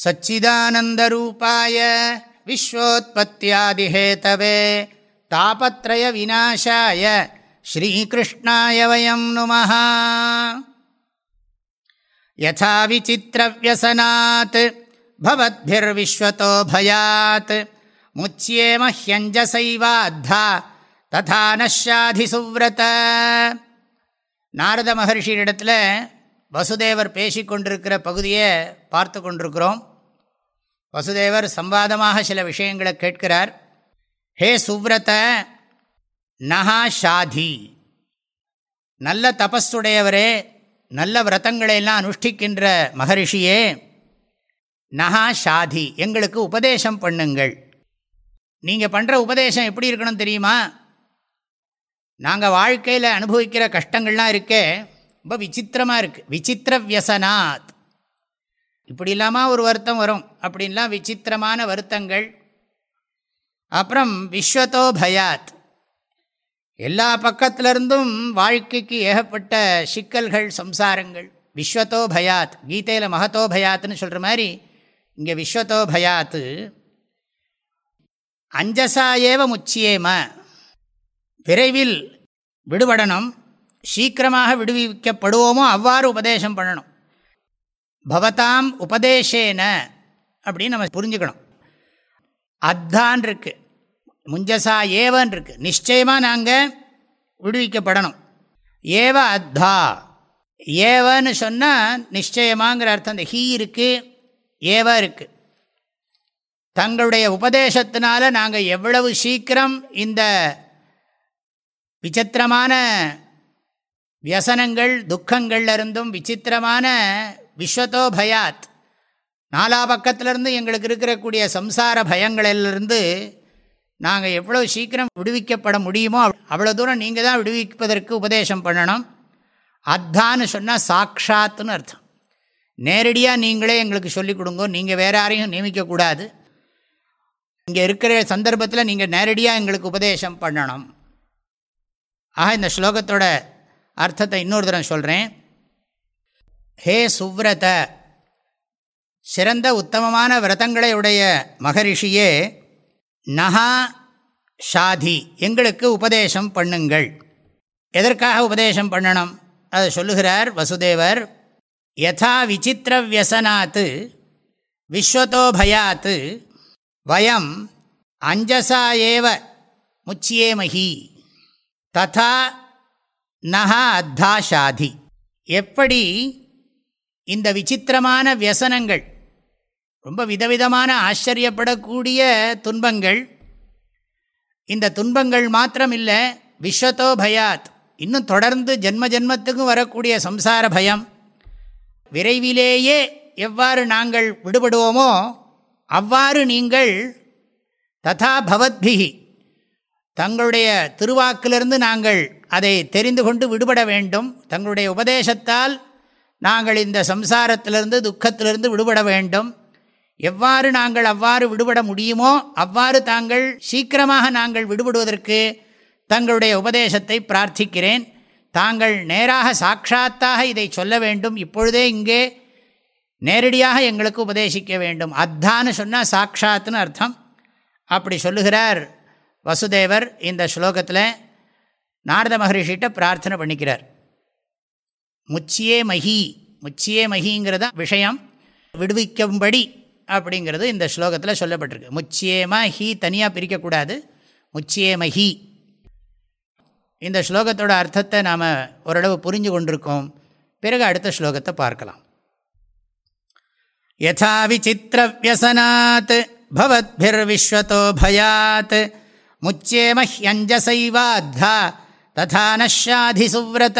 सच्चिदानन्दरूपाय विश्वोत्पत्त्यादिहेतवे तापत्रयविनाशाय श्रीकृष्णाय वयं नुमः यथा विचित्रव्यसनात् भवद्भिर्विश्वतो भयात् मुच्ये मह्यञ्जसैवाद्धा तथा नश्याधिसुव्रत நாரத மகர்ஷியிடத்தில் வசுதேவர் பேசி கொண்டிருக்கிற பகுதியை பார்த்து கொண்டிருக்கிறோம் வசுதேவர் சம்பாதமாக சில விஷயங்களை கேட்கிறார். ஹே சுவ்ரத நகா ஷாதி. நல்ல தபஸுடையவரே நல்ல விரதங்களையெல்லாம் அனுஷ்டிக்கின்ற மகரிஷியே நகா ஷாதி எங்களுக்கு உபதேசம் பண்ணுங்கள். நீங்கள் பண்ணுற உபதேசம் எப்படி இருக்கணும் தெரியுமா? நாங்கள் வாழ்க்கையில் அனுபவிக்கிற கஷ்டங்கள்லாம் இருக்கே ரொம்ப விசித்திரமாக இருக்குது விசித்திர வியசனாத். இப்படி இல்லாமல் ஒரு வருத்தம் வரும் அப்படின்லாம் விசித்திரமான வருத்தங்கள். அப்புறம் விஸ்வத்தோ பயாத். எல்லா பக்கத்திலிருந்தும் வாழ்க்கைக்கு ஏகப்பட்ட சிக்கல்கள் சம்சாரங்கள். விஸ்வத்தோ பயாத் கீதையில் மகத்தோ பயாத்னு சொல்கிற மாதிரி இங்கே விஸ்வத்தோ பயாத்து அஞ்சசா ஏவ முச்சியேம. விரைவில் விடுபடணும். சீக்கிரமாக விடுவிக்கப்படுவோமோ அவ்வாறு உபதேசம் பண்ணணும். பவதாம் உபதேசேன அப்படின்னு நம்ம புரிஞ்சுக்கணும். அத்தான் இருக்கு முஞ்சசா ஏவன் இருக்கு நிச்சயமாக நாங்கள் விடுவிக்கப்படணும். ஏவ அத்தா ஏவன்னு சொன்னால் நிச்சயமாங்கிற அர்த்தம். இந்த ஹீ இருக்குது ஏவ இருக்குது தங்களுடைய உபதேசத்தினால நாங்கள் எவ்வளவு சீக்கிரம் இந்த விசித்திரமான வியசனங்கள் துக்கங்கள்ல இருந்தும் விசித்திரமான விஸ்வத்தோ பயாத் நாலா பக்கத்திலிருந்து எங்களுக்கு இருக்கிறக்கூடிய சம்சார பயங்களிலிருந்து நாங்கள் எவ்வளோ சீக்கிரம் விடுவிக்கப்பட முடியுமோ அவ்வளோ தூரம் நீங்கள் தான் விடுவிப்பதற்கு உபதேசம் பண்ணணும். அத்தான்னு சொன்னால் சாட்சாத்துன்னு அர்த்தம். நேரடியாக நீங்களே எங்களுக்கு சொல்லிக் கொடுங்க நீங்கள் வேறு யாரையும் நியமிக்கக்கூடாது இங்கே இருக்கிற சந்தர்ப்பத்தில் நீங்கள் நேரடியாக எங்களுக்கு உபதேசம் பண்ணணும். ஆக இந்த ஸ்லோகத்தோட அர்த்தத்தை இன்னொரு தரம் சொல்கிறேன் ஹே சுவ்ரத! சிறந்த உத்தமமான விரதங்களை உடைய மகரிஷியே நகா ஷாதி எங்களுக்கு உபதேசம் பண்ணுங்கள். எதற்காக உபதேசம் பண்ணணும்? அதை சொல்லுகிறார் வசுதேவர். யதா விசித்திர வியசனாத்து விஸ்வத்தோபயாத்து வயம் அஞ்சசா ஏவ முச்சியேமஹி ததா நகா அத்தா ஷாதி. எப்படி இந்த விசித்திரமான வியசனங்கள் ரொம்ப விதவிதமான ஆச்சரியப்படக்கூடிய துன்பங்கள். இந்த துன்பங்கள் மாத்திரம் இல்லை விஸ்வத்தோ பயாத் இன்னும் தொடர்ந்து ஜென்ம ஜென்மத்துக்கும் வரக்கூடிய சம்சார பயம். விரைவிலேயே எவ்வாறு நாங்கள் விடுபடுவோமோ அவ்வாறு நீங்கள் ததா பவத்பிகி தங்களுடைய திருவாக்கிலிருந்து நாங்கள் அதை தெரிந்து கொண்டு விடுபட வேண்டும். தங்களுடைய உபதேசத்தால் நாங்கள் இந்த சம்சாரத்திலிருந்து துக்கத்திலிருந்து விடுபட வேண்டும். எவ்வாறு நாங்கள் அவ்வாறு விடுபட முடியுமோ அவ்வாறு தாங்கள் சீக்கிரமாக நாங்கள் விடுபடுவதற்கு தங்களுடைய உபதேசத்தை பிரார்த்திக்கிறேன். தாங்கள் நேராக சாட்சாத்தாக இதை சொல்ல வேண்டும். இப்பொழுதே இங்கே நேரடியாக எங்களுக்கு உபதேசிக்க வேண்டும். அத்தான்னு சொன்னால் சாட்சாத்னு அர்த்தம். அப்படி சொல்லுகிறார் வசுதேவர் இந்த ஸ்லோகத்தில். நாரத மகரிஷிகிட்ட பிரார்த்தனை பண்ணிக்கிறார். முச்சியே மகி முச்சியே மகிங்கிறத விஷயம்? விடுவிக்கும்படி அப்படிங்கிறது இந்த ஸ்லோகத்தில் சொல்லப்பட்டிருக்கு. முச்சியேமா ஹி தனியாக பிரிக்கக்கூடாது. முச்சியே மகி. இந்த ஸ்லோகத்தோட அர்த்தத்தை நாம் ஓரளவு புரிஞ்சு கொண்டிருக்கோம். பிறகு அடுத்த ஸ்லோகத்தை பார்க்கலாம். யதா விசித்திரவியசனாத் பவத்பிர்விஸ்வத்தோ பயாத். முச்சேமஹ்யஞ்சசைவாத்தா ததா நஷாதி சுவ்ரத.